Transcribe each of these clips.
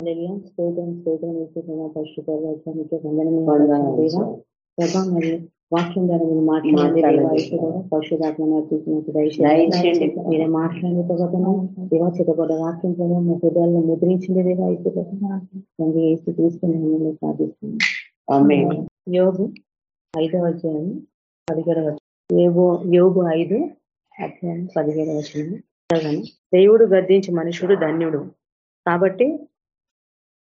స్తోత్రం స్తోత్రం ప్రభా వాక్యం ద్వారా మీరు మాట్లాడే పరిశుధాత్మ నడిపించినట్టు మీరే మాట్లాడే ప్రభావం దేవా చిత్తపడ్డ వాక్యం ప్రభావం మా హృదయాల్లో ముద్రించింది దేవా అయితే తండ్రి వేసి తీసుకుని యోగు ఐదవ అధ్యాయం పదిహేడవ యోగు యోగు ఐదు అధ్యాయం పదిహేడవ వచ్చిన దేవుడు గద్దించి మనుషుడు ధన్యుడు కాబట్టి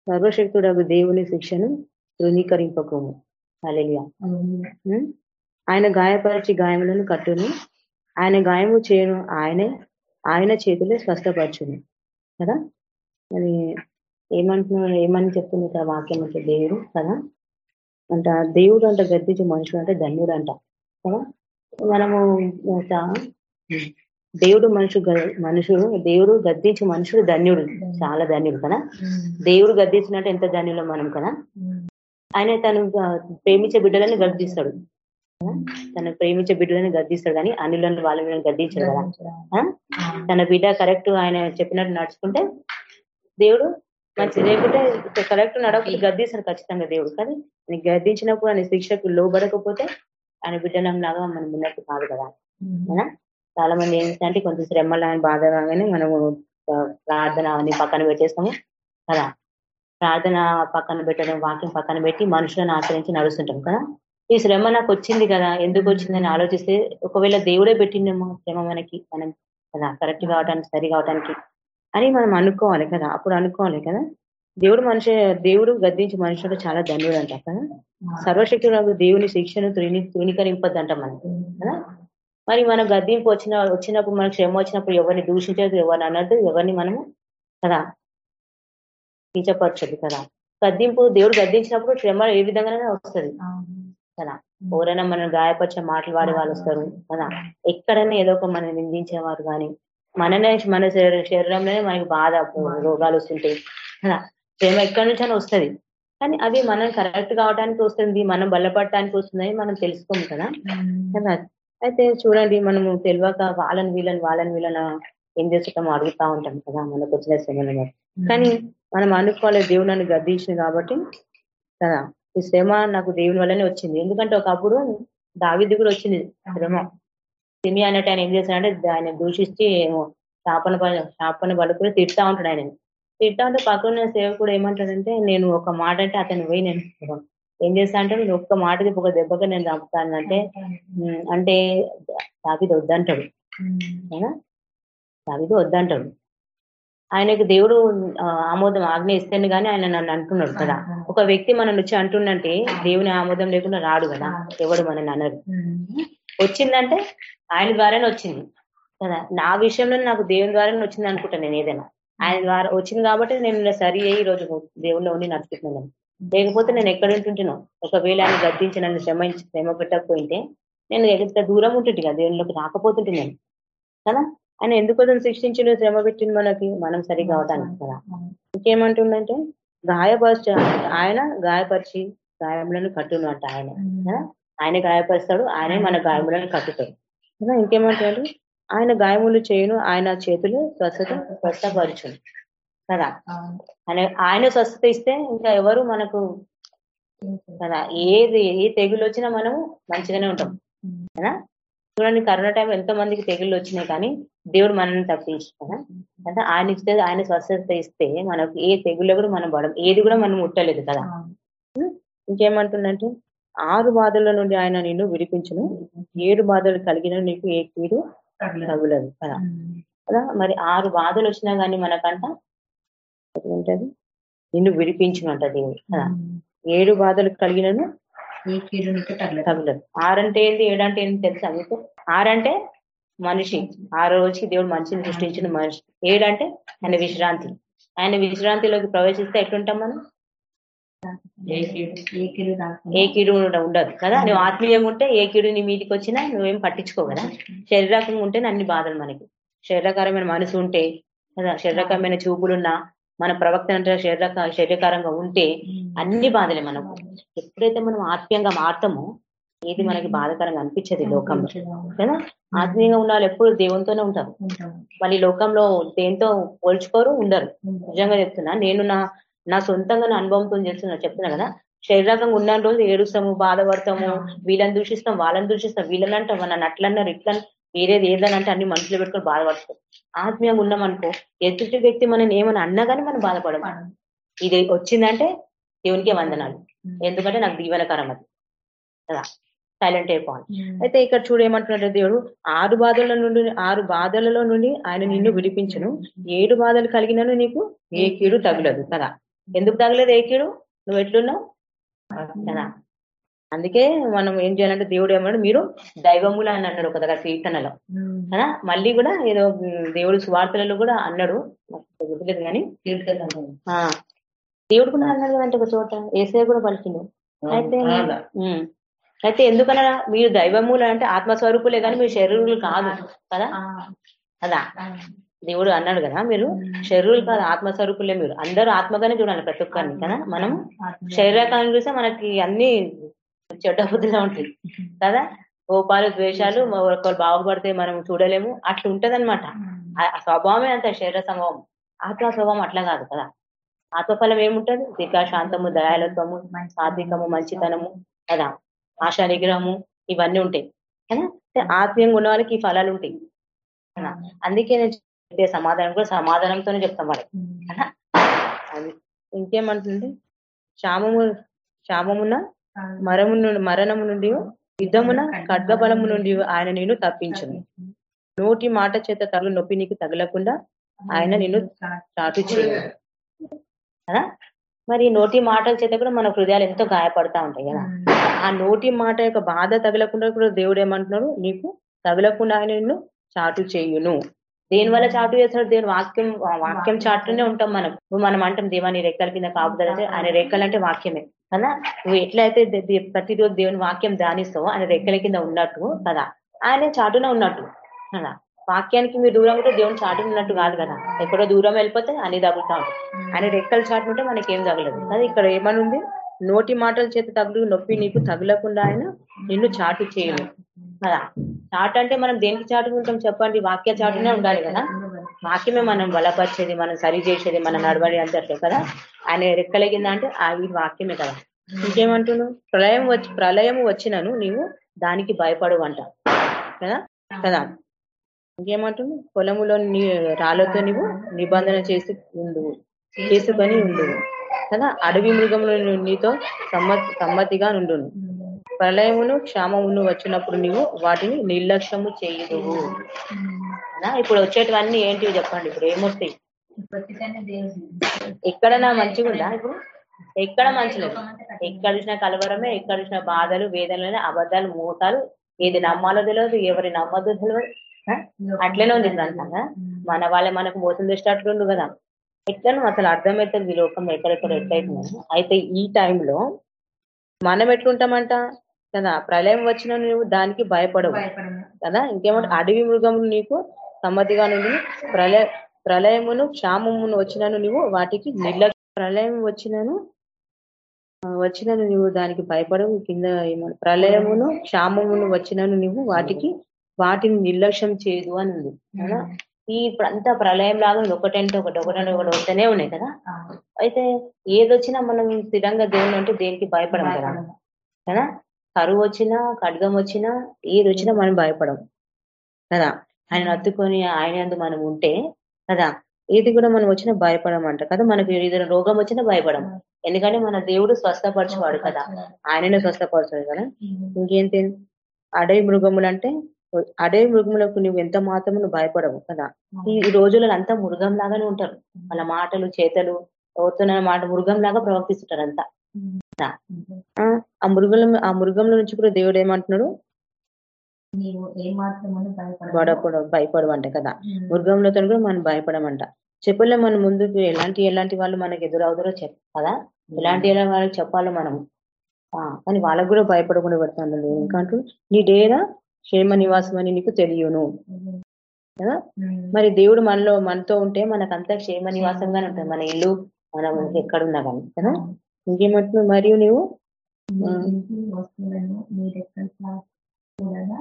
సర్వశక్తుడు దేవుని శిక్షను తృణీకరింపకము. అలెలియా ఆయన గాయపరిచి గాయములను కట్టును. ఆయన గాయము చేయను ఆయనే ఆయన చేతులే స్వస్థపరచును. కదా? మరి ఏమంటున్నా ఏమని చెప్తుంది ఇక్కడ వాక్యం అంటే దేవుడు కదా? అంట దేవుడు అంట గద్దించి మనుషులు అంటే ధన్యుడు అంట కదా మనము దేవుడు మనుషు మనుషుడు దేవుడు గద్దించి మనుషుడు ధన్యుడు. చాలా ధన్యుడు కదా? దేవుడు గద్దించినట్టు ఎంత ధన్యులో మనం కదా? ఆయన తను ప్రేమించే బిడ్డలని గద్దిస్తాడు. తన ప్రేమించే బిడ్డలని గద్దిస్తాడు కానీ అన్నిలను వాళ్ళ మీద గద్దించాడు కదా? తన బిడ్డ కరెక్ట్ ఆయన చెప్పినట్టు నడుచుకుంటే దేవుడు మంచి లేకుంటే కరెక్ట్ నడవకపోతే గద్దిస్తాడు ఖచ్చితంగా దేవుడు. కానీ గద్దించినప్పుడు ఆయన శిక్షకు లోబడకపోతే ఆయన బిడ్డలం లాగా మనం ఉన్నట్టు కాదు కదా? చాలా మంది ఏంటంటే కొంచెం శ్రమలు బాధ కాగానే మనము ప్రార్థన అని పక్కన పెట్టేస్తాము. కదా? ప్రార్థన పక్కన పెట్టడం వాక్యం పక్కన పెట్టి మనుషులను ఆశ్రయించి నడుస్తుంటాం కదా? ఈ శ్రమ నాకు వచ్చింది కదా? ఎందుకు వచ్చిందని ఆలోచిస్తే ఒకవేళ దేవుడే పెట్టిందేమో శ్రమ మనకి మనం కదా? కరెక్ట్ కావడానికి సరి కావడానికి అని మనం అనుకోవాలి కదా? అప్పుడు అనుకోవాలి కదా? దేవుడు మనిషి దేవుడు గద్దించి మనుషులు చాలా ధన్యుడు అంట కదా దేవుని శిక్షను తుని తునికరింపద్దంట మనం కదా? మరి మన గద్దింపు వచ్చిన వచ్చినప్పుడు మనకు శ్రమ వచ్చినప్పుడు ఎవరిని దూషించదు ఎవరిని అన్నట్టు ఎవరిని మనము కదా? కించపరచదు కదా? గద్దింపు దేవుడు గద్దించినప్పుడు శ్రమ ఏ విధంగానే వస్తుంది. కదా? ఎవరైనా మనం గాయపరిచే మాటలు వాడే వాళ్ళు వస్తారు కదా? ఎక్కడైనా ఏదో ఒక మనం నిందించేవారు కానీ మననే మన శరీరంలోనే మనకి బాధ రోగాలు వస్తుంటాయి కదా? శ్రమ ఎక్కడి నుంచి వస్తుంది. కానీ అది మనం కరెక్ట్ కావడానికి వస్తుంది మనం బలపడటానికి వస్తుందని మనం తెలుసుకోము కదా? అయితే చూడండి మనము తెలియక వాళ్ళని వీళ్ళని వాళ్ళని వీళ్ళని ఏం చేస్తామో అడుగుతా ఉంటాం కదా మనకు వచ్చిన శ్రమలు కానీ మనం అనుకోవాలి దేవుడు నన్ను గద్దించింది కాబట్టి కదా ఈ శ్రమ నాకు దేవుని వల్లనే వచ్చింది. ఎందుకంటే ఒకప్పుడు దావిది కూడా వచ్చింది శ్రమ. సిమి అన్నట్టు ఆయన ఏం చేశాడంటే ఆయన దూషిస్తే శాపన శాపన పడుకుని తిడతా ఉంటాడు ఆయన తిడతా ఉంటే పక్కన సేవకుడు ఏమంటాడంటే నేను ఒక మాట అంటే అతను పోయి నేను ఏం చేస్తా అంటే నేను ఒక్క మాటకి ఒక దెబ్బగా నేను చంపుతానంటే అంటే దావిది వద్దంటాడు. దావిది వద్దంటాడు. ఆయనకు దేవుడు ఆమోదం ఆజ్ఞ ఇస్తాను కానీ ఆయన నన్ను అంటున్నాడు కదా. ఒక వ్యక్తి మనం వచ్చి అంటుండంటే దేవుని ఆమోదం లేకుండా రాడు కదా. ఎవడు మనని అన్నారు వచ్చిందంటే ఆయన ద్వారానే వచ్చింది. కదా? నా విషయంలో నాకు దేవుని ద్వారానే వచ్చింది అనుకుంటాను నేను ఏదైనా. ఆయన ద్వారా వచ్చింది కాబట్టి నేను సరి అయ్యి ఈరోజు దేవుల్లో ఉండి నడుచుకుంటున్నాను. లేకపోతే నేను ఎక్కడ ఉంటుంటున్నాను ఒకవేళ ఆయన గద్దించి నన్ను శ్రమ శ్రమ పెట్టకపోయింటే నేను ఎంత దూరం ఉంటుంటే కదా దేవునిలోకి రాకపోతుంటే నేను. కదా? ఆయన ఎందుకోసం శిక్షించిన శ్రమ పెట్టింది మనకి? మనం సరిగా అవడానికి కదా. ఇంకేమంటుందంటే గాయపరచ ఆయన గాయపరిచి గాయములను కట్టును అంట ఆయన. ఆయన గాయపరుస్తాడు ఆయనే మన గాయములను కట్టుతాడు. కదా? ఇంకేమంటాడు? ఆయన గాయములు చేయను ఆయన చేతులు స్వస్థత స్వస్థపరచును. కదా? ఆయన ఆయన స్వస్థత ఇస్తే ఇంకా ఎవరు మనకు కదా ఏది ఏ తెగులు వచ్చినా మనము మంచిగానే ఉంటాం. కదా? చూడండి కరోనా టైం ఎంతో మందికి తెగుళ్ళు వచ్చినాయి కానీ దేవుడు మనల్ని తప్పించి కదా? అంటే ఆయన ఇస్తే ఆయన స్వస్థత ఇస్తే మనకు ఏ తెగుల్లో కూడా మనం పడం ఏది కూడా మనం ముట్టలేదు కదా? ఇంకేమంటుందంటే ఆరు బాధల నుండి ఆయన నిన్ను విడిపించును. ఏడు బాధలు కలిగిన నీకు ఏ కీడు తగులదు కదా? కదా? మరి ఆరు బాధలు వచ్చినా కానీ మనకంట ఏంటది నిన్ను విడిపించినంట దేవుడు. కదా ఏడు బాధలు కలిగినను తగులదు. ఆరంటే ఏంది? ఏడంటే ఏంటి తెలుసా మీకు? ఆరంటే మనిషి. ఆ రోజుకి దేవుడు మనిషిని సృష్టించిన మనిషి. ఏడంటే ఆయన విశ్రాంతి. ఆయన విశ్రాంతిలోకి ప్రవేశిస్తే ఎట్లుంటాం మనం? ఏ కీడు ఉండదు కదా? నువ్వు ఆత్మీయంగా ఉంటే ఏ కీడు నీ మీదికి వచ్చినా నువ్వేం పట్టించుకో కదా? శరీరకంగా ఉంటే అన్ని బాధలు మనకి. శరీరకరమైన మనసు ఉంటే కదా? శరీరకరమైన చూపులున్నా మన ప్రవక్త అంటే శరీరక శరీరకారంగా ఉంటే అన్ని బాధలే మనకు. ఎప్పుడైతే మనం ఆత్మీయంగా మారుతామో ఏది మనకి బాధకరంగా అనిపించదు లోకంలో. కదా? ఆత్మీయంగా ఉన్న ఎప్పుడు దేవునితోనే ఉంటారు మళ్ళీ లోకంలో దేంతో పోల్చుకోరు ఉండరు. నిజంగా చెప్తున్నా నేను నా నా సొంతంగా నా అనుభవంతో చేస్తున్నా చెప్తున్నా కదా? శరీరకంగా ఉన్న రోజు ఏడుస్తాము బాధపడతాము వీళ్ళని దూషిస్తాం వాళ్ళని దూషిస్తాం వీళ్ళని అంటాం నన్ను అట్లన్నారు ఇట్లా వేరేది ఏదని అంటే అన్ని మనసులో పెట్టుకొని బాధపడతాం. ఆత్మీయంగా ఉన్నామనుకో ఎదుటి వ్యక్తి మనం ఏమని అన్నా కానీ మనం బాధపడం ఇది వచ్చిందంటే దేవునికే వందనాలు. ఎందుకంటే నాకు దీవెనకరం అది. కదా? సైలెంట్ అయిపోవాలి అయితే ఇక్కడ చూడు ఏమంటున్నాడు దేవుడు ఆరు బాధల నుండి ఆరు బాధలలో నుండి ఆయన నిన్ను విడిపించను. ఏడు బాధలు కలిగినను నీకు ఏ కీడు తగలదు. కదా? ఎందుకు తగలేదు? ఏ కీడు? నువ్వు ఎట్లున్నావు? కదా? అందుకే మనం ఏం చేయాలంటే దేవుడు ఏమన్నాడు? మీరు దైవములు అని అన్నాడు ఒక దగ్గర కీర్తనలో. కదా? మళ్ళీ కూడా ఏదో దేవుడు సువార్తలలో కూడా అన్నాడు. గుర్తులేదు కానీ? దేవుడు కూడా అన్నాడు కదంటే ఒక చోట. ఏసే కూడా పలికిండు. అయితే. అయితే ఎందుకన్నా మీరు దైవములు అంటే ఆత్మస్వరూపులే కానీ మీరు శరీరులు కాదు. కదా. కదా? దేవుడు అన్నాడు కదా మీరు శరీరులు కాదు ఆత్మస్వరూపులే మీరు. అందరూ ఆత్మగానే చూడాలి ప్రతి ఒక్కరిని. కదా? మనం శరీరకాలను చూస్తే మనకి అన్ని చెడ్డ బుద్ధిలో ఉంటాయి కదా? కోపాలు ద్వేషాలు ఒకరు బాగుపడితే మనం చూడలేము. అట్లా ఉంటదన్నమాట. ఆ స్వభావమే అంత శరీర స్వభావం. ఆత్మ స్వభావం అట్లా కాదు కదా? ఆత్మఫలం ఏముంటది? దీర్ఘ శాంతము దయాలత్వము సాత్వికము మంచితనము కదా? ఆశా నిగ్రహము ఇవన్నీ ఉంటాయి. కదా? ఆత్మీయంగా ఉన్న వాళ్ళకి ఈ ఫలాలు ఉంటాయి. కదా? అందుకే నేను చెప్పే సమాధానం కూడా సమాధానంతోనే చెప్తాం వాళ్ళకి. కదా? అది ఇంకేమంటుంది క్షామము క్షామమున మరము నుండి మరణము నుండి యుద్ధమున ఖడ్గబలము నుండి ఆయన నేను తప్పించును. నోటి మాట చేత తగలు నొప్పి నీకు తగలకుండా ఆయన నిన్ను చాటు కదా? మరి నోటి మాటల చేత కూడా మన హృదయాలు ఎంతో గాయపడతా ఉంటాయి కదా? ఆ నోటి మాట యొక్క బాధ తగలకుండా కూడా దేవుడు ఏమంటున్నాడు? నీకు తగలకుండా ఆయన నిన్ను చాటు చేయును. దేని వల్ల చాటు చేస్తున్నాడు దేవుని వాక్యం వాక్యం చాటునే ఉంటాం మనం. మనం అంటాం దేవా నీ రెక్కల కింద కాపుదలంటే ఆయన రెక్కలు అంటే వాక్యమే. కదా నువ్వు ఎట్లయితే ప్రతిరోజు దేవుని వాక్యం ధ్యానిస్తావో ఆయన రెక్కల కింద ఉన్నట్టు కదా? ఆయన చాటున ఉన్నట్టు కదా? వాక్యానికి మీరు దూరం ఉంటే దేవుని చాటున ఉన్నట్టు కాదు కదా? ఎక్కడో దూరం వెళ్ళిపోతే అన్ని తగులుతా ఉంటాయి. ఆయన రెక్కలు మనకి ఏం తగలదు. అది ఇక్కడ ఏమని ఉంది నోటి మాటల చేత తగులు నొప్పి నీకు తగలకుండా ఆయన నిన్ను చాటు చేయను కదా? చాటు అంటే మనం దేనికి చాటుకుంటాం చెప్పండి? వాక్య చాటునే ఉండాలి కదా? వాక్యమే మనం బలపరిచేది మనం సరి చేసేది మనం నడవడి అంటే కదా? ఆయన రెక్కలగిందా అంటే ఆ ఈ వాక్యమే కదా. ఇంకేమంటున్నావు? ప్రళయం వచ్చి ప్రళయం వచ్చినను నీవు దానికి భయపడు అంట కదా? కదా? ఇంకేమంటుంది పొలములో నీ రాళ్ళతో నీవు నిబంధన చేసి ఉండు. చేసుకొని ఉండు. కదా? అడవి మృగంలో నీతో సమ్మతి సమ్మతిగా నుండును ప్రళయమును క్షామమును వచ్చినప్పుడు నీవు వాటిని నిర్లక్ష్యము చేయదు ఇప్పుడు వచ్చేటివన్నీ ఏంటివి చెప్పండి? ఇప్పుడు ఏమొస్తాయి? ఎక్కడన్నా మంచిగా ఉందా ఇప్పుడు? ఎక్కడ మంచిలేదు? ఎక్కడ చూసినా కలవరమే ఎక్కడ చూసినా బాధలు వేదనలు అబద్ధాలు మూతాలు ఏది నమ్మాలో తెలియదు ఎవరి నమ్మదో తెలియదు? అట్లనే ఉంది అంతా? మన వాళ్ళే మనకు మోసం చేసేటట్లుండు కదా. ఎట్లను అసలు అర్థమవుతుంది ఈ లోకం ఎక్కడెక్కడ ఎట్లయితుందని. అయితే ఈ టైంలో మనం ఎట్లుంటామంట? కదా? ప్రళయం వచ్చిన నువ్వు దానికి భయపడవు. కదా? ఇంకేమంటే అడవి మృగములు నీకు సమ్మతిగా నుండి ప్రళయ ప్రళయమును క్షామమును వచ్చినను నువ్వు వాటికి నిర్లక్ష్య ప్రళయం వచ్చినను వచ్చినను నువ్వు దానికి భయపడవు. కింద ప్రళయమును క్షామమును వచ్చినను నువ్వు వాటికి వాటిని నిర్లక్ష్యం చేయదు అని ఉంది కదా ఈ ఇప్పుడంతా ప్రళయం లాగా. ఒకటంటే ఒకటి ఒకటంటే ఒకటి వస్తూనే ఉన్నాయి కదా? అయితే ఏదొచ్చినా మనం స్థిరంగా దేవుని అంటే దేనికి భయపడం కదా? కదా? కరువు వచ్చినా ఖడ్గం వచ్చినా ఏది వచ్చినా మనం భయపడం. కదా? ఆయన అత్తుకొని ఆయన మనం ఉంటే కదా? ఏది కూడా మనం వచ్చినా భయపడమంట కదా? మనకి ఏదైనా రోగం వచ్చినా భయపడం. ఎందుకంటే మన దేవుడు స్వస్థపరచువాడు కదా? ఆయననే స్వస్థపరచాడు కదా? ఇంకేంటి? అడవి మృగములు అంటే అడవి మృగములకు నువ్వు ఎంత మాత్రము నువ్వు భయపడవు కదా? ఈ ఈ రోజులలో అంతా మృగం లాగానే ఉంటారు. వాళ్ళ మాటలు చేతలు అవుతున్న మాట మృగం లాగా ప్రవర్తిస్తుంటారు అంతా ఆ, ఆ మృగంలో ఆ మృగంలో నుంచి కూడా దేవుడు ఏమంటున్నాడు? నీవు ఏ మాత్రమును భయపడవు. భయపడ భయపడవు అంట కదా మృగంలతో కూడా మనం భయపడమంట. చెప్పలే మన ముందుకు ఎలాంటి ఎలాంటి వాళ్ళు మనకి ఎదురవుతారో కదా. ఎలాంటి ఎలా వాళ్ళకి చెప్పాలో మనం. కానీ వాళ్ళకు కూడా భయపడకుండా పెడతాను ఎందుకంటూ నీ డేరా క్షేమ నివాసం అని నీకు తెలియను. కదా? మరి దేవుడు మనలో మనతో ఉంటే మనకంతా క్షేమ నివాసంగానే ఉంటుంది. మన ఇల్లు మనం ఎక్కడున్నా కానీ. కదా? ఇంకేమంటున్నావు? మరియు నువ్వు వస్తువులను రెక్కల చాటు చూడగా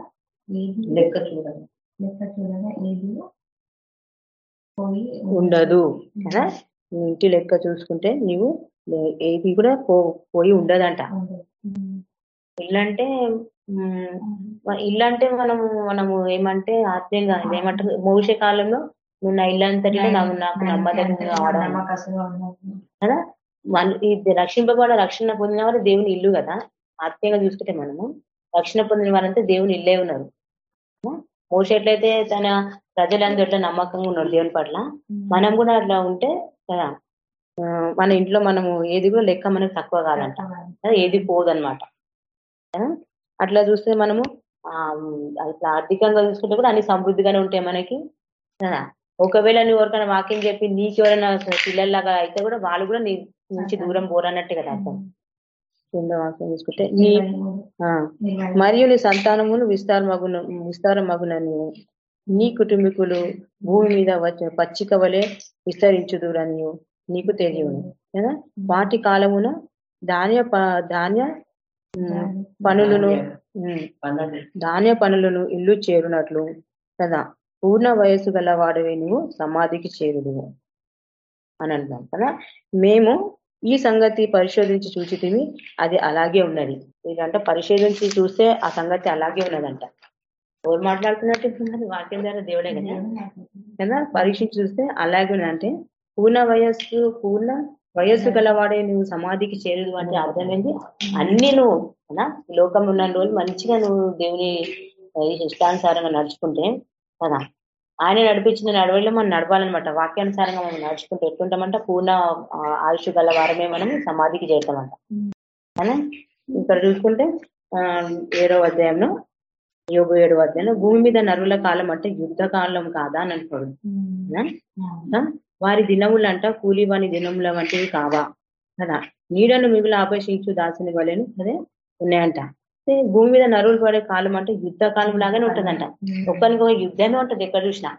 ఏది లెక్క చూడాలి లెక్క చూడగా ఏది పోయి ఉండదు. కదా నీ ఇంటి లెక్క చూసుకుంటే నీవు ఏది కూడా పో పోయి ఉండదంట. ఇల్లు అంటే ఉమ్, మ- ఇల్లు అంటే మనము మనము ఏమంటే ఆత్మీయంగా ఏమంటారు భవిష్య కాలంలో నువ్వు నా ఇల్లు అంతటిలో నాకు నాకు నమ్మదగిన ఆడ కదా? మన ఇది రక్షింపబడ రక్షణ పొందిన వారు దేవుని ఇల్లు కదా? ఆత్మీయంగా చూసుకుంటే మనము రక్షణ పొందిన వారంటే దేవుని ఇల్లే ఉన్నారు మోస ఎట్లయితే తన ప్రజలందరూ ఎట్లా నమ్మకంగా ఉన్నారు దేవుని పట్ల మనం కూడా అట్లా ఉంటే కదా మన ఇంట్లో మనము ఏది కూడా లెక్క మనకు తక్కువ కాదంట. కదా, ఏది పోదన్నమాట. కదా? అట్లా చూస్తే మనము ఆ అట్లా ఆర్థికంగా చూసుకుంటే కూడా అన్ని సమృద్ధిగానే ఉంటాయి మనకి. కదా ఒకవేళ నువ్వు ఎవరికైనా వాక్యం చెప్పి నీకు ఎవరైనా పిల్లల్లాగా అయితే కూడా వాళ్ళు కూడా నీ నుంచి దూరం పోరన్నట్టే కదా అర్థం. కింద వాక్యం చూసుకుంటే నీ ఆ, మరియు నీ సంతానమును విస్తారమగును విస్తారమగునని నీ కుటుంబీకులు భూమి మీద వచ్చే పచ్చిక వలె విస్తరించుదురని నీకు తెలియను కదా? వాటి కాలమున ధాన్య ప- ధాన్య ఉమ్, పనులను ధాన్య పనులను ఇల్లు చేరునట్లు కదా? పూర్ణ వయసు గల వాడవే నువ్వు సమాధికి చేరుడు అని అంటాం కదా. మేము ఈ సంగతి పరిశోధించి చూచితిమి అది అలాగే ఉన్నది. ఏంటంటే పరిశోధించి చూస్తే ఆ సంగతి అలాగే ఉన్నదంట. ఎవరు మాట్లాడుతున్నట్టు వాక్యం ద్వారా దేవుడే కదా? కదా? పరీక్షించి చూస్తే అలాగే ఉన్నదంటే పూర్ణ వయస్సు పూర్ణ వయస్సు గలవాడే నువ్వు సమాధికి చేరదు అంటే అర్థం ఏంటి అన్ని నువ్వు కదా? ఈ లోకంలో ఉన్న రోజులు మంచిగా నువ్వు దేవుని ఇష్టానుసారంగా నడుచుకుంటే కదా? ఆయన నడిపించిన నడవడిలో మనం నడవాలన్నమాట వాక్యానుసారంగా మనం నడుచుకుంటే ఎట్లుంటామంటే? పూర్ణ ఆయుష్ గల వారమే మనం సమాధికి చేరుతామంట. కదా ఇక్కడ చూసుకుంటే ఆ ఏడవ అధ్యాయంలో యోగు ఏడవ అధ్యాయంలో భూమి మీద నరుల కాలం అంటే యుద్ధ కాలం కాదా అని అంటున్నాడు? ఆ? వారి దినములంట కూలి వాని దినముల వంటివి కావా? కదా? నీడను మిగులు ఆపేక్షించు దాసుని వలెను అదే ఉన్నాయంట. భూమి మీద నరువులు పడే కాలం అంటే యుద్ధ కాలం లాగానే ఉంటదంట. ఒక్కరికి ఒక యుద్ధమే ఉంటది ఎక్కడ చూసినా.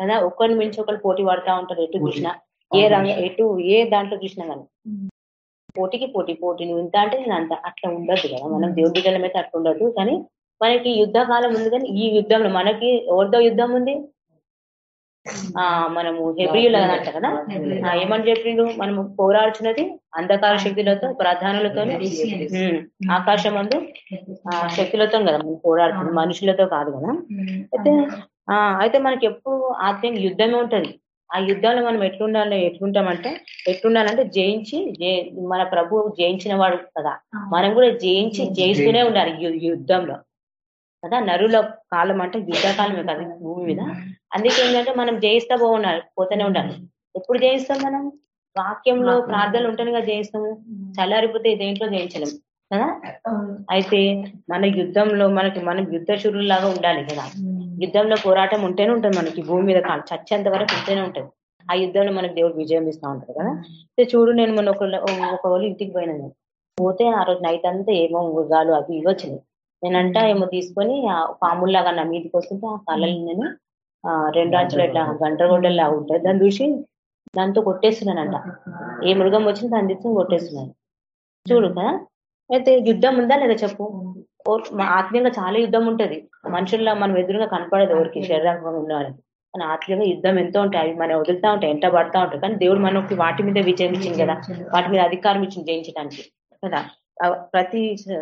కదా? ఒక్కరిని మించి ఒకరు పోటీ పడతా ఉంటారు ఎటు చూసినా. ఏ రంగ ఎటు ఏ దాంట్లో చూసినా కానీ పోటీకి పోటీ పోటీ. నువ్వు ఇంత అంటే నేను అంత అట్లా ఉండదు కదా. మనం దేవుడి బిడ్డలం అయితే అట్లా ఉండదు కానీ మనకి యుద్ధ కాలం ఉంది కానీ ఈ యుద్ధంలో మనకి ఎవరితో యుద్ధం ఉంది? ఆ మనము హెబ్రియులు అని అంట కదా ఏమని చెప్పిండు? మనము పోరాడుచున్నది అంధకార శక్తులతో ప్రధానులతో ఆకాశం అందు ఆ, శక్తులతో కదా మనం పోరాడుతుంది మనుషులతో కాదు కదా? అయితే ఆ అయితే మనకి ఎప్పుడు ఆత్మీయ యుద్ధమే ఉంటది. ఆ యుద్ధాలు మనం ఎట్లుండాలి ఎట్లుంటామంటే ఎట్లుండాలంటే జయించి జయ- మన ప్రభు జయించిన వాడు కదా మనం కూడా జయించి జయిస్తూనే ఉండాలి యుద్ధంలో. కదా? నరుల కాలం అంటే యుద్ధ కాలమే కదా భూమి మీద. అందుకే ఏంటంటే మనం జయిస్తా పోవాలి పోతూనే ఉండాలి ఎప్పుడు జయిస్తాం మనం? వాక్యంలో ప్రార్థనలు ఉంటేనే కదా జయిస్తాము. చల్లారిపోతే దేంట్లో జయించలేము కదా? అయితే మన యుద్ధంలో మనకి మనం యుద్ధ లాగా ఉండాలి కదా. యుద్ధంలో పోరాటం ఉంటేనే ఉంటుంది మనకి భూమి మీద కాదు చచ్చేంత వరకు ఉంటేనే ఉంటుంది. ఆ యుద్ధంలో మనకి దేవుడు విజయం ఇస్తా ఉంటాడు కదా. అయితే చూడు నేను మొన్న ఒక ఒక వాళ్ళు ఇంటికి పోయినాను పోతే ఆ రోజు నైట్ అంతా ఏమో మృగాలు అవి ఇవి వచ్చినాయి. నేనంట ఏమో తీసుకొని ఆ పాముల్లాగా నా మీదకి వస్తుంటే ఆ కళ్ళని నేను రెండు అంచులు ఇట్లా గంటగొడ్డల్లా ఉంటుంది. దాన్ని చూసి దాంతో కొట్టేస్తున్నానంట ఏ మృగం వచ్చినా దాన్ని తీసుకొని కొట్టేస్తున్నాను చూడు కదా అయితే యుద్ధం ఉందా లేదా చెప్పు? ఆత్మీయంగా చాలా యుద్ధం ఉంటది. మనుషుల్లో మనం ఎదురుగా కనపడదు ఎవరికి శరీరంగా ఉన్నవాళ్ళకి కానీ ఆత్మీయంగా యుద్ధం ఎంతో ఉంటాయి. అవి మనం వదులుతా ఉంటాయి ఎంట పడతా ఉంటాయి. కానీ దేవుడు మనకి వాటి మీద విజయం ఇచ్చింది కదా. వాటి మీద అధికారం ఇచ్చింది జయించడానికి. కదా? ప్రతి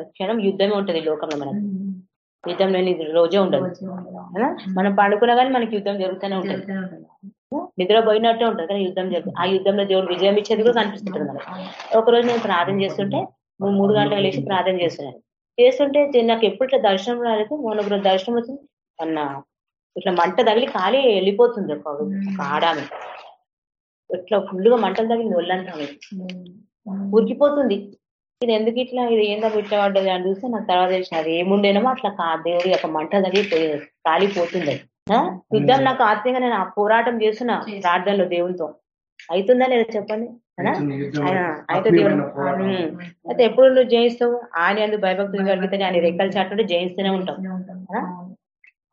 క్షణం యుద్ధమే ఉంటది లోకంలో మనకి. యుద్ధం లేని రోజే ఉండదు మనం పండుకున్నా కానీ మనకి యుద్ధం జరుగుతూనే ఉంటుంది. నిద్ర పోయినట్టే ఉంటుంది కానీ యుద్ధం జరుగుతుంది ఆ యుద్ధంలో దేవుడు విజయం ఇచ్చేది కూడా కనిపిస్తుంటుంది మనకి. ఒక రోజు నేను ప్రార్థన చేస్తుంటే మూడు మూడు గంటలకు లేచి ప్రార్థన చేస్తున్నాను. చేస్తుంటే నాకు ఎప్పుడు ఇట్లా దర్శనం రాలేదు మొన్న ఒక రోజు దర్శనం వచ్చింది అన్న ఇట్లా మంట తగిలి ఖాళీ వెళ్ళిపోతుంది ఒక ఆడామె ఇట్లా ఫుల్గా మంటలు తగిలి ఒళ్ళంతా ఆమెకి. ఉరికిపోతుంది. ఇది ఎందుకు ఇట్లా ఇది ఏందో ఇట్లా పడ్డది అని చూస్తే నాకు తర్వాత తెలిసిన అది ఏముండేనో అట్లా కా దేవుడి యొక్క మంట పోయేది కాలిపోతుంది? యుద్ధం నాకు ఆత్మీయంగా నేను ఆ పోరాటం చేస్తున్నా ప్రార్థనలో దేవునితో అవుతుందా లేదా చెప్పండి? అయితే దేవుడు. అయితే ఎప్పుడు నువ్వు జయిస్తావు ఆయన ఎందుకు భయభక్తులు కలిగితే ఆయన రెక్కలు చాటుంటే జయిస్తూనే ఉంటాం.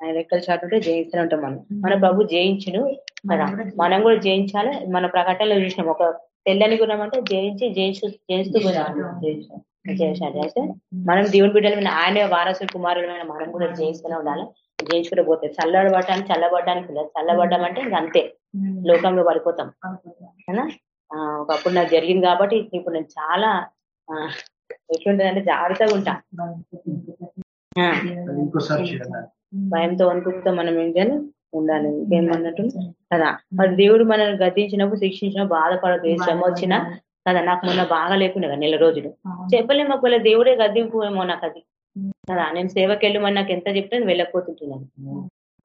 ఆయన రెక్కలు చాటుంటే జయిస్తూనే ఉంటాం మనం. మన ప్రభు జయించును కదా. మనం కూడా జయించాలి. మన ప్రకటనలో చూసినాం. ఒక తెల్లని గుణం అంటే జయించి జయించు జయిస్తూ అయితే మనం దేవుని బిడ్డలమైన ఆయన వారసుల కుమారులమైన మనం కూడా జయిస్తూనే ఉండాలి. జయించుకుంటూ పోతే చల్లబడటానికి చల్లబడడానికి చల్లబడ్డం అంటే ఇంక అంతే. లోకంలో పడిపోతాం. ఒకప్పుడు నాకు జరిగింది కాబట్టి ఇప్పుడు నేను చాలా ఎట్లుంటదంటే జాగ్రత్తగా ఉంటా. భయంతో వణుకుతో. మనం ఏంటని ఉండాలి. ఇంకేమన్నట్టు కదా? మరి దేవుడు మనల్ని గద్దించినప్పుడు శిక్షించినప్పుడు బాధపడదు ఏ శ్రమ వచ్చినా. కదా? నాకు మొన్న బాగా లేకుండా కదా నెల రోజులు. చెప్పలేము ఒకవేళ దేవుడే గద్దింపు ఏమో నాకు అది కదా? నేను సేవకి వెళ్ళమని నాకు ఎంత చెప్తే నేను వెళ్ళకపోతుంటున్నాను.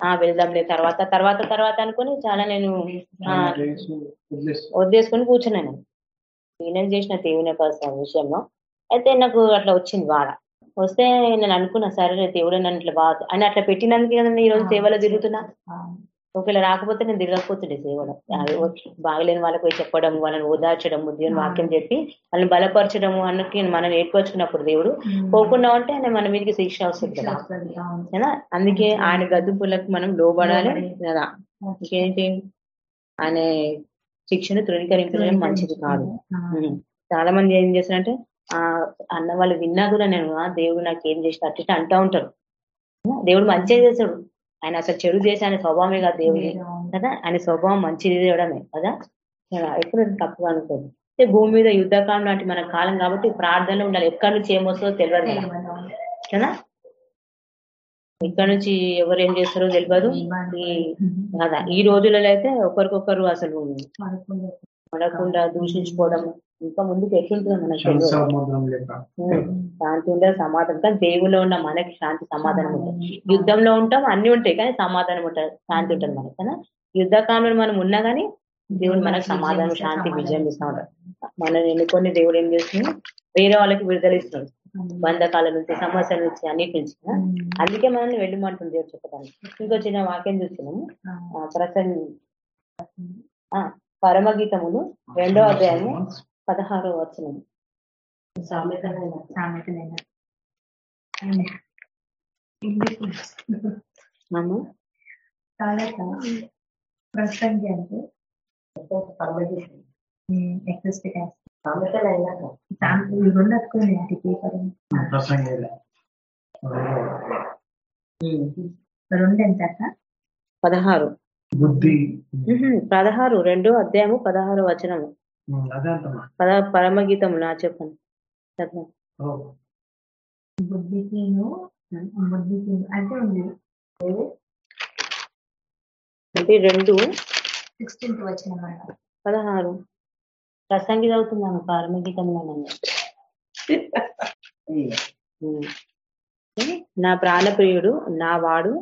ఆ వెళ్దాంలే తర్వాత తర్వాత తర్వాత అనుకొని చాలా నేను వదిలేసుకొని కూర్చున్నాను. నేనేం చేసిన దేవుని యొక్క విషయంలో. అయితే నాకు అట్లా వచ్చింది బాధ. వస్తే నేను అనుకున్నా సరే దేవుడు నన్ను ఇట్లా బాగా అని అట్లా పెట్టినందుకే కదా ఈ రోజు సేవలో తిరుగుతున్నా. ఒకవేళ రాకపోతే నేను తిరగకపోతుండే సేవలో. బాగలేని వాళ్ళకి పోయి చెప్పడం వాళ్ళని ఓదార్చడం దేవుని వాక్యం చెప్పి వాళ్ళని బలపరచడం అన్నకి మనం ఏర్పరచుకున్నప్పుడు దేవుడు పోకుండా ఉంటే ఆయన మన మీదకి శిక్ష వస్తుంది కదా. అందుకే ఆయన గదుపులకు మనం లోబడాలి కదా. ఇంకేంటి ఆయన శిక్షను తృణీకరించడం మంచిది కాదు. చాలా మంది ఏం చేస్తారంటే అన్న వాళ్ళు విన్నా కూడా నేను "ఆ, దేవుడు నాకు ఏం చేసిన అట్లా ఇట్లా అంటా ఉంటారు దేవుడు మంచిగా చేశాడు ఆయన అసలు చెడు చేసి ఆయన స్వభావమే కాదు దేవుడి కదా? ఆయన స్వభావం మంచిది చేయడమే కదా? ఎప్పుడు తప్పుగా అనుకోదు అంటే భూమి మీద యుద్ధకాలం లాంటి మన కాలం కాబట్టి ప్రార్థనలో ఉండాలి. ఎక్కడి నుంచి ఏమొస్తుందో తెలియదు కదా. ఇక్కడ నుంచి ఎవరు ఏం చేస్తారో తెలియదు కదా? ఈ రోజులలో అయితే ఒకరికొకరు అసలు పడకుండా దూషించుకోవడం ఇంకా ముందుకు ఎట్లుంటుందో ఉం. శాంతి ఉండదు సమాధానం. కానీ దేవులో ఉన్న మనకి శాంతి సమాధానం ఉంటుంది. యుద్ధంలో ఉంటాం అన్ని ఉంటాయి కానీ సమాధానం ఉంటుంది. శాంతి ఉంటుంది మనకి కదా? యుద్ధకాలంలో మనం ఉన్నా కానీ దేవుడు మనకు సమాధానం శాంతి విజయం ఇస్తా ఉంటాడు. మనం ఎన్నుకొని దేవుడు ఏం చేస్తుంది? వేరే వాళ్ళకి విడుదల ఇస్తున్నాడు బంధకాల నుంచి సమస్యల నుంచి అన్నిటి నుంచి. అందుకే మనల్ని వెళ్ళమంటుంది దేవుడు చెప్పడానికి. ఇంకో చిన్న వాక్యం చూస్తున్నాము. ఆ, పరమగీతములు రెండో అధ్యాయము పదహారో వచనం. సామెతలైన మనము తర్వాత ప్రసంగి అంటే? ఎక్సెస్ట్ ఇవి రెండు వస్తున్నాయి అది పేపర్. ప్రసంగేలే. రెండు ఎంత అక్క? పదహారు. బుద్ధి. పదహారు. రెండో అధ్యాయము పదహారు వచనము. పద పరమగీతము నా చెప్పండి. చదవండి. బుద్ధికిను అంటే ఉంది అంటే రెండు. సిక్స్టీన్త్ వచ్చిన పదహారు. ప్రసంగి చదువుతున్నాను పరమగీతంలో నా ప్రాణప్రియుడు నా వాడు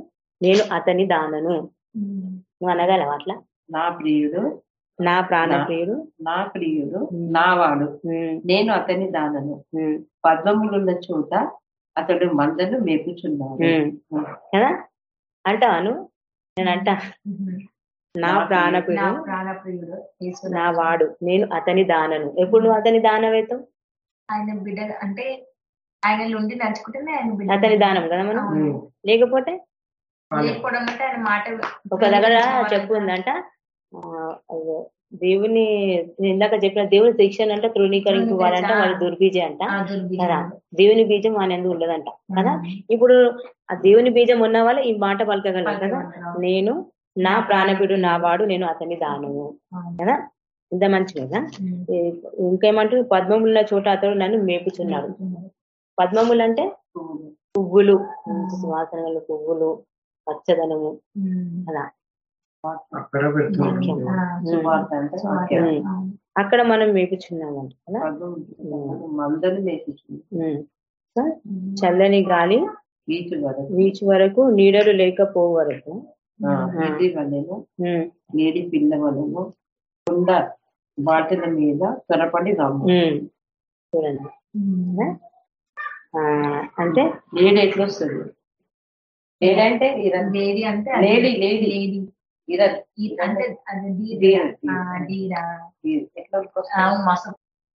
నేను అతని దానను. నువ్వు అనగలవా అట్లా? నా ప్రియుడు నా ప్రాణప్రియుడు నా ప్రియుడు. నావాడు. నేను అతని దానను. పద్మములున్న చోట అతడు మందను మేపుచున్నాడు. కదా? అంటాను నేను అంటా. నా ప్రాణప్రియుడు నా వాడు. నేను అతని దానను. ఎప్పుడు నువ్వు అతని దానవేతావు ఆయన బిడ్డ అంటే ఆయన నుండి నడుచుకుంటేనే ఆయన బిడ్డ అతని దానం కదా మనం. లేకపోతే? లేకపోవడం అంటే ఆయన మాట ఒక దగ్గర చెప్పు ఉందంట. ఆ, అదే, దేవుని నేను ఇందాక చెప్పిన దేవుని శిక్షణ అంటే తృణీకరించుకోవాలంట వాడి దుర్బీజ అంట. కదా? దేవుని బీజం ఎందుకు ఉండదంట కదా? ఇప్పుడు ఆ దేవుని బీజం ఉన్న వాళ్ళు ఈ మాట పలకగలరు కదా? నేను నా ప్రాణబిడు నా వాడు నేను అతని దానము అవును. కదా? ఇంత మంచి కదా? ఉమ్. ఈ- ఇంకేమంటూ పద్మముల చోట అతడు నన్ను మేపుచున్నాడు. పద్మములు అంటే పువ్వులు. మంచి సువాసన గల పువ్వులు పచ్చదనము. అలా అక్కడ మనం మేపుచున్నామంట చల్లని గాలి వీచు వరకు. వీచు వరకు నీడలు లేకపో వరకు ఏడి పిల్ల వలెను కుండ బాటిల మీద త్వరపడి ఉమ్. చూడండి. అంటే లేడి ఎట్లా వస్తుంది లేడంటే లేడీ అంటే లేడీ. లేడీ. అంటే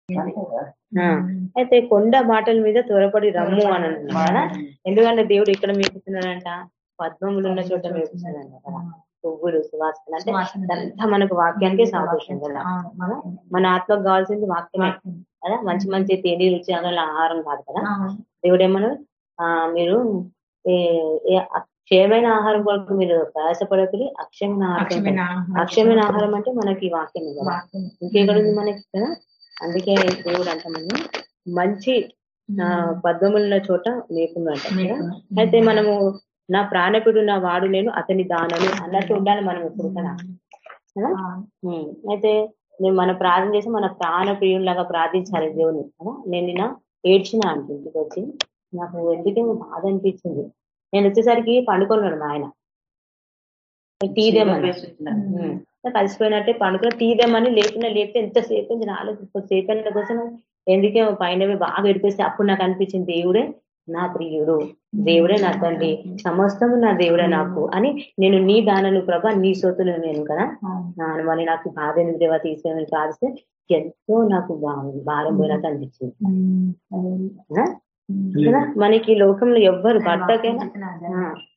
అంతే అయితే కొండ బాటల మీద త్వరపడి రమ్ము అని అంటున్నాడు కదా? ఎందుకంటే దేవుడు ఇక్కడ మేపుతున్నాడంట పద్మములు ఉన్న చోట మేపుతున్నాడంట కదా. పువ్వులు సువాసన అంటే. ఇదంతా మనకు వాక్యానికి సాదృశ్యం కదా. మన ఆత్మకు కావాల్సింది వాక్యమే వాక్యం. కదా? మంచి మంచి తిండి రుచి ఆహారం కాదు కదా? అవును. దేవుడు ఏమన్నాడు? ఆ మీరు క్షయమైన ఆహారం కొరకు మీరు ప్రయాసపడకరి అక్షయమైన ఆహారం అక్షయమైన తినండి. ఆహారం. అంటే మనకి వాక్యం కదా వాక్యం. ఇంకెక్కడ ఉంది మనకి కదా అందుకే దేవుడు అంటామని మంచి పద్మములున్న చోట మేకును. అయితే మనము నా ప్రాణకుడు నా వాడు నేను అతని దానను అన్నట్టు ఉండాలి మనం ఎప్పుడు కదా. అయితే నేను మన ప్రార్థన చేసి మన ప్రాణ ప్రియులాగా ప్రార్థించాలి దేవుని. కదా? నేను నిన్న ఏడ్చిన అంటే ఇంటికి వచ్చి నాకు ఎందుకేమో బాధ అనిపించింది. నేను వచ్చేసరికి పండుకున్నాడు మా ఆయన. టీ దేమని ఉమ్. కలిసిపోయినట్టే పండుకున్న టీ దేమని లేకుండా లేపితే ఎంతసేపు నాలుగు సేపు కోసం ఎందుకేమో పైన బాగా ఏడిపేస్తే అప్పుడు నాకు అనిపించింది దేవుడే నా ప్రియుడు దేవుడే నా తండ్రి సమస్తము నా దేవుడే నాకు అని నేను నీ దానను ప్రభా నీ సోతులు నేను కదా. మరి నాకు బాధ ఎందుకు దేవా తీసేయమని ప్రార్థిస్తే ఎంతో నాకు భారం పోయినట్టు అనిపించింది. కదా? మనకి ఈ లోకంలో ఎవ్వరు భర్తకైనా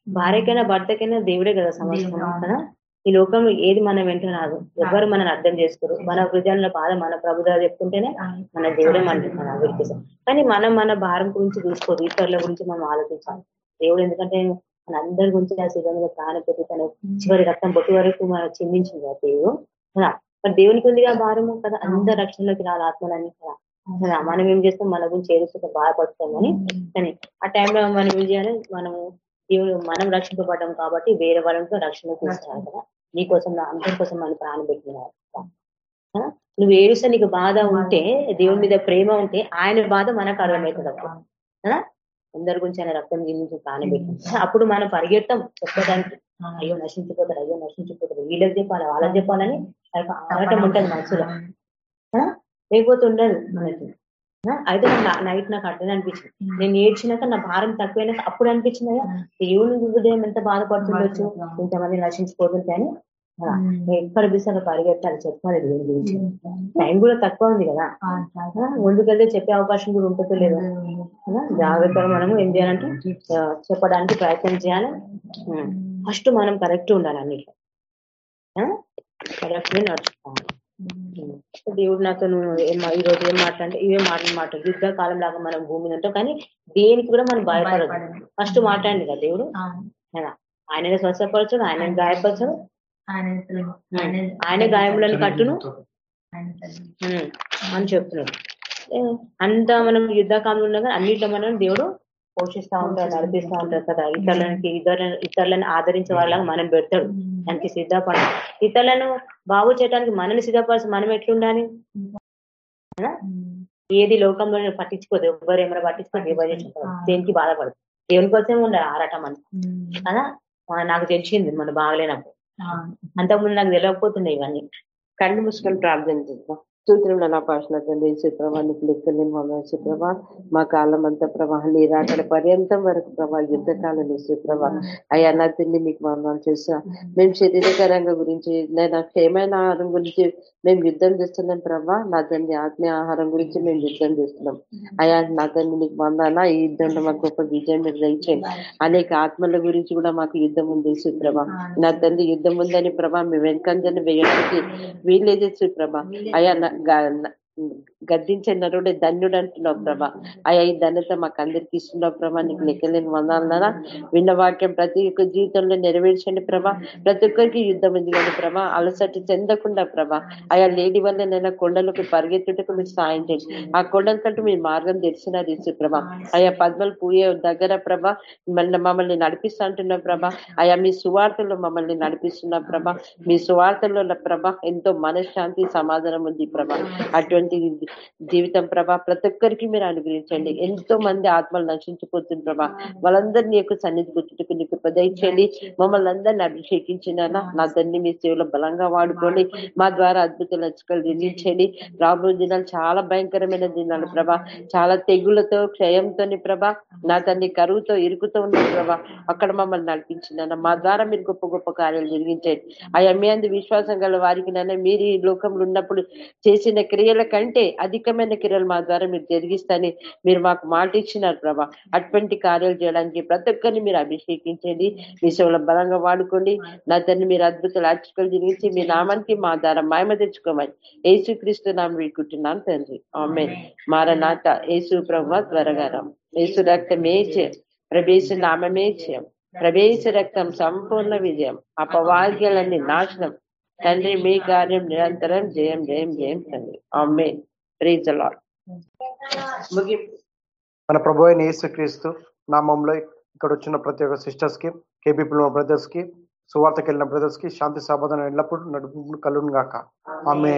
భార్యకైనా భర్తకైనా దేవుడే కదా సమస్తం. కదా? ఈ లోకంలో ఏది మన వెంట రాదు. ఎవరు మనల్ని అర్థం చేసుకోరు. మన హృదయంలో బాధ మన ప్రభుత్వ చెప్పుకుంటేనే మన దేవుడే మన విడిపిస్తాం కానీ మనం మన భారం గురించి చూసుకోదు. ఇతరుల గురించి మనం ఆలోచించాలి. దేవుడు ఎందుకంటే మన అందరి గురించి ఆ శివంగా ప్రాణ పెట్టి తన చివరి రక్తం బొట్టి వరకు మనం చిందించింది ఆ దేవుడు కదా? మరి దేవునికి ఉందిగా భారము కదా? అందరి రక్షణలోకి రాదు ఆత్మలన్నీ కదా? కదా మనం ఏం చేస్తాం? మన గురించి ఏడుస్తుంటే బాధపడతాం కానీ ఆ టైంలో మనం ఏం చేయాలి? మనము దేవుడు మనం రక్షింపబడ్డాం కాబట్టి వేరే వాళ్ళతో రక్షణ తీసుకురాలి కదా. నీ కోసం నా అందరి కోసం మనం ప్రాణం పెట్టినారు? నువ్వు ఏడుస్తే నీకు బాధ ఉంటే దేవుని మీద ప్రేమ ఉంటే ఆయన బాధ మనకు అర్థమవుతుంది అప్పుడు. అందరి గురించి ఆయన రక్తం జీవించి ప్రాణం పెట్టింది అప్పుడు మనం పరిగెడతాం చెప్పడానికి అయ్యో నశించిపోతారు అయ్యో నశించిపోతారు వీళ్ళకి చెప్పాలి వాళ్ళకి చెప్పాలని ఆ యొక్క ఆరాటం ఉంటుంది మనసులో? లేకపోతే ఉండదు మనకి? అయితే నైట్ నాకు అర్థం అనిపించింది. నేను ఏడ్చినాక నా భారం తక్కువైనాక అప్పుడు అనిపించింది కదా దేవుని హృదయం ఎంత బాధపడుతుండొచ్చు? ఇంతమంది నశించిపోతుంటే అని ఆ, ఎక్కడ బిసాక పరిగెత్తాలి చెప్పాలి దేవుని గురించి. టైం కూడా తక్కువ ఉంది కదా. ముందుకెళ్తే చెప్పే అవకాశం కూడా ఉంటుందో లేదో? జాగ్రత్తగా మనము ఏం చేయాలంటే చెప్పడానికి ప్రయత్నం చేయాలి. ఫస్ట్ మనం కరెక్ట్ ఉండాలి అన్నిట్లో. కరెక్ట్ నడుచుకోవాలి. దేవుడు నాతో ఈ రోజు ఏం మాట్లాడంటే ఇవే మాటలు మాట్లాడు యుద్ధ కాలం లాగా మనం భూమి ఉంటాం. కానీ దేనికి కూడా మనం భయపడదు. ఫస్ట్ మాట్లాడింది కదా దేవుడు? ఆ, కదా? ఆయననే స్వస్థపరచడు ఆయన గాయపరచడు ఆయన. ఆయన- ఆయన గాయములను కట్టును. ఆయన అని చెప్తున్నాడు. అంత మనం యుద్ధకాలంలో ఉండగా అన్నిట్లో మనం దేవుడు పోషిస్తా ఉంటాడు నడిపిస్తా ఉంటాడు కదా. ఇతరులకి ఇతరుల ఇతరులను ఆదరించే వాళ్ళగా మనం పెడతాడు దానికి సిద్ధపడ ఇతరులను బాగు చేయడానికి మనల్ని సిద్ధపరచ మనం ఎట్లుండాలి. ఏది లోకంలో పట్టించుకోదు ఎవరు ఏమైనా పట్టించుకోదు ఎవరు. దేనికి బాధపడదు. దేవుని కోసమే ఉండాలి ఆరాటం అని. కదా? నాకు తెలిసింది మన బాగలేనప్పుడు. అంతకుముందు నాకు తెలియకపోతున్నాయి ఇవన్నీ. కళ్ళు మూసుకొని ప్రార్థన చేద్దాం. స్తోత్రంలో నా పాషణ తండ్రి సుప్రభ నీకు లెక్కలేని మమ్మల్ని సుప్రభ మా కాలం అంతా ప్రభా నీ రాకడ పర్యంతం వరకు ప్రభా యుద్ధ కాలం అయ్యా నా తిండి మీకు మమ్మల్ని చేసా మేము శరీరకరంగా గురించి నేను క్షేమైన ఆహారం గురించి మేము యుద్ధం చేస్తున్నాం ప్రభా. నా తండ్రి ఆత్మీయ ఆహారం గురించి మేము యుద్ధం చేస్తున్నాం. అయ్యా నా తండ్రి నీకు వందానా ఈ యుద్ధంలో మాకు గొప్ప విజయం మీరు దయచేయండి అనేక ఆత్మల గురించి కూడా మాకు యుద్ధం ఉంది సుప్రభ నా తండ్రి యుద్ధం ఉందని ప్రభా మేము వెనకంజని వేయడానికి వీల్లేదు సుప్రభ అయ్యా నా- గా- నా- గద్దించే నరుడే ధన్యుడు అంటున్నావు ప్రభా. అయ్యా ఈ ధన్యత మాకు అందరికి ఇస్తున్నావు ప్రభా. నీకు లెక్కలేని వందాలనా విన్న వాక్యం ప్రతి ఒక్క జీవితంలో నెరవేర్చండి ప్రభా. ప్రతి ఒక్కరికి యుద్ధం ఉంది కానీ ప్రభా. అలసట చెందకుండా ప్రభా. అయా లేడి వల్ల నేను కొండలకు పరిగెత్తుటకు మీరు సాయం చేయండి. ఆ కొండల కంటూ మీ మార్గం తెలిసినది యేసు ప్రభా. అయా పద్మలు పూయే దగ్గర ప్రభా. మన మమ్మల్ని నడిపిస్తా అంటున్న ప్రభా. అయా మీ సువార్తలో మమ్మల్ని నడిపిస్తున్న ప్రభా. మీ సువార్తలో ప్రభా ఎంతో మనశ్శాంతి సమాధానం ఉంది ప్రభా. అటువంటి జీవితం ప్రభా ప్రతి ఒక్కరికి మీరు అనుగ్రహించండి. ఎంతో మంది ఆత్మలు నశించిపోతుంది ప్రభా. వాళ్ళందరినీ యొక్క సన్నిధి గుర్తుకు నీకు ప్రదయించండి మమ్మల్ని అందరినీ అభిషేకించిన నా తండ్రి మీ సేవలో బలంగా వాడుకోండి మా ద్వారా అద్భుత లక్షలు నిర్మించండి రాబోయే దినాలు చాలా భయంకరమైన దినాలు ప్రభా. చాలా తెగులతో క్షయంతో ప్రభా. నా తండ్రి కరువుతో ఇరుకుతో ఉన్న ప్రభా. అక్కడ మమ్మల్ని నడిపించిన మా ద్వారా మీరు గొప్ప గొప్ప కార్యాలు జరిగించండి. అయ్యా మీ అందు విశ్వాసం గల వారికి నన్ను మీరు ఈ లోకంలో ఉన్నప్పుడు చేసిన క్రియల కంటే అధికమైన క్రియలు మా ద్వారా మీరు జరిగిస్తాని మీరు మాకు మాట ఇచ్చినారు ప్రభా. అటువంటి కార్యాలు చేయడానికి ప్రతి ఒక్కరిని మీరు అభిషేకించండి. మీ సేవలో బలంగా వాడుకోండి. నా తండ్రి మీరు అద్భుతాలు ఆచకలు జరిగించి మీ నామానికి మా ద్వారా మాయమ తెచ్చుకోమని యేసుక్రీస్తు నామం వీడుకుంటున్నాను తండ్రి. ఆమె మారనాథ యేసు ప్రభు త్వరగా యేసు రక్తమే చేయం? ప్రభేసు నామమే చేయం. ప్రవేశ రక్తం సంపూర్ణ విజయం. అపవాద్యాలన్నీ నాశనం. తండ్రి మీ కార్యం నిరంతరం జయం జయం జయం తండ్రి. అమ్మే ప్రీజ్ ముగింపు మన ప్రభు అయిన యేసుక్రీస్తు నామంలో ఇక్కడ వచ్చిన ప్రతి ఒక్క సిస్టర్స్కి కేబీపీ బ్రదర్స్కి సువార్తకి వెళ్ళిన బ్రదర్స్కి శాంతి సమాధానం ఎల్లప్పుడూ నడుపు కలుగును గాక. ఆమె